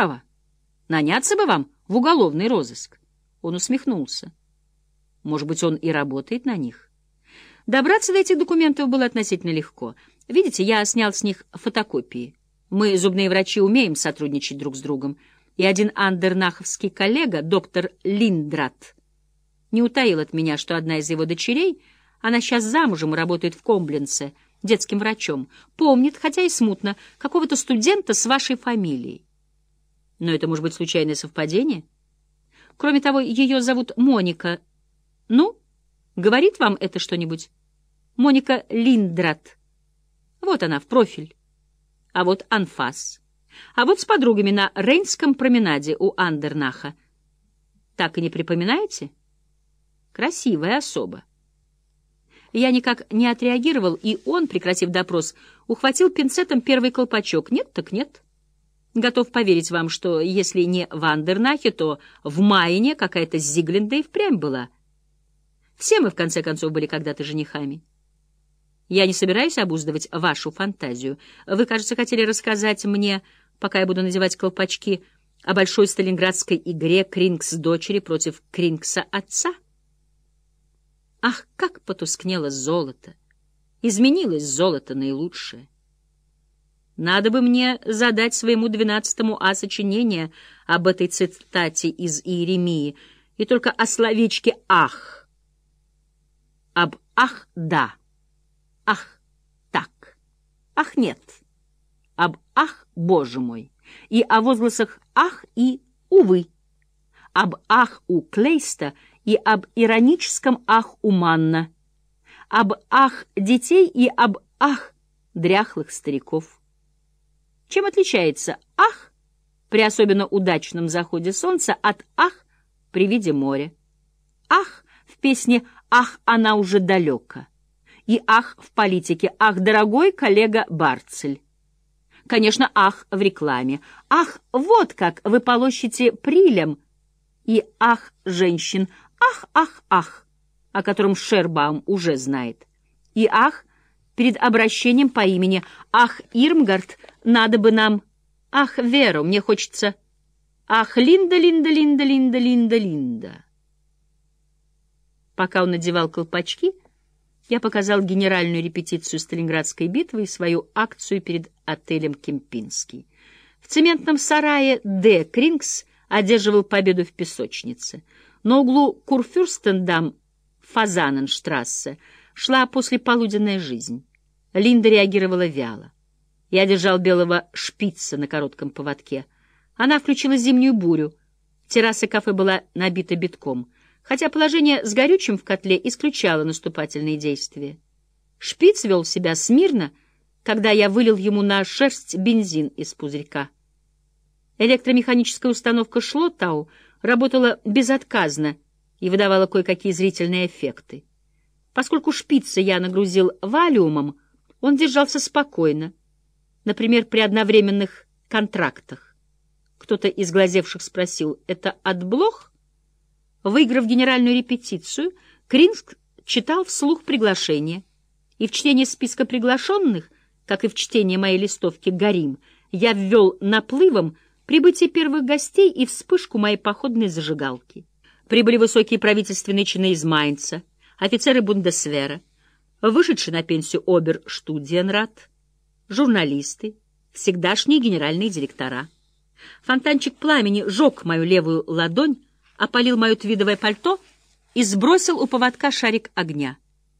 право. Наняться бы вам в уголовный розыск. Он усмехнулся. Может быть, он и работает на них. Добраться до этих документов было относительно легко. Видите, я снял с них фотокопии. Мы, зубные врачи, умеем сотрудничать друг с другом. И один андернаховский коллега, доктор Линдрат, не утаил от меня, что одна из его дочерей, она сейчас замужем и работает в Комбленце, детским врачом, помнит, хотя и смутно, какого-то студента с вашей фамилией. Но это может быть случайное совпадение? Кроме того, ее зовут Моника. Ну, говорит вам это что-нибудь? Моника Линдрат. Вот она, в профиль. А вот анфас. А вот с подругами на Рейнском променаде у Андернаха. Так и не припоминаете? Красивая особа. Я никак не отреагировал, и он, прекратив допрос, ухватил пинцетом первый колпачок. Нет так нет. Готов поверить вам, что если не в Андернахе, то в Майне какая-то Зигленда и впрямь была. Все мы, в конце концов, были когда-то женихами. Я не собираюсь обуздывать вашу фантазию. Вы, кажется, хотели рассказать мне, пока я буду надевать колпачки, о большой сталинградской игре Крингс дочери против Крингса отца? Ах, как потускнело золото! Изменилось золото наилучшее. Надо бы мне задать своему двенадцатому А сочинение об этой цитате из Иеремии, и только о словечке «ах». Об «ах, да», «ах, так», «ах, нет», об «ах, боже мой», и о возгласах «ах» и «увы», об «ах» у Клейста и об ироническом «ах» у Манна, об «ах» детей и об «ах» дряхлых стариков. Чем отличается «ах» при особенно удачном заходе солнца от «ах» при виде моря? «Ах» в песне «Ах, она уже далека» и «Ах» в политике «Ах, дорогой коллега Барцель». Конечно, «Ах» в рекламе. «Ах, вот как вы полощите прилем» и «Ах, женщин», «Ах, ах, ах», о котором Шербаум уже знает. И «Ах» перед обращением по имени «Ах, Ирмгард, надо бы нам...» «Ах, Вера, мне хочется...» «Ах, Линда, Линда, Линда, Линда, Линда, Линда...» Пока он надевал колпачки, я показал генеральную репетицию Сталинградской битвы и свою акцию перед отелем «Кемпинский». В цементном сарае Д. Крингс одерживал победу в песочнице. На углу Курфюрстендам, Фазаненштрассе, шла послеполуденная жизнь. Линда реагировала вяло. Я держал белого шпица на коротком поводке. Она включила зимнюю бурю. Терраса кафе была набита битком, хотя положение с горючим в котле исключало наступательные действия. Шпиц вел себя смирно, когда я вылил ему на шерсть бензин из пузырька. Электромеханическая установка Шлоттау работала безотказно и выдавала кое-какие зрительные эффекты. Поскольку шпица я нагрузил валиумом, он держался спокойно, например, при одновременных контрактах. Кто-то из глазевших спросил, это от блох? Выиграв генеральную репетицию, Кринск читал вслух приглашение, и в чтении списка приглашенных, как и в чтении моей листовки «Горим», я ввел наплывом прибытие первых гостей и вспышку моей походной зажигалки. Прибыли высокие правительственные чины из Майнца, офицеры Бундесвера, вышедший на пенсию обер-штудиенрат, журналисты, всегдашние генеральные директора. Фонтанчик пламени жег мою левую ладонь, опалил мое твидовое пальто и сбросил у поводка шарик огня.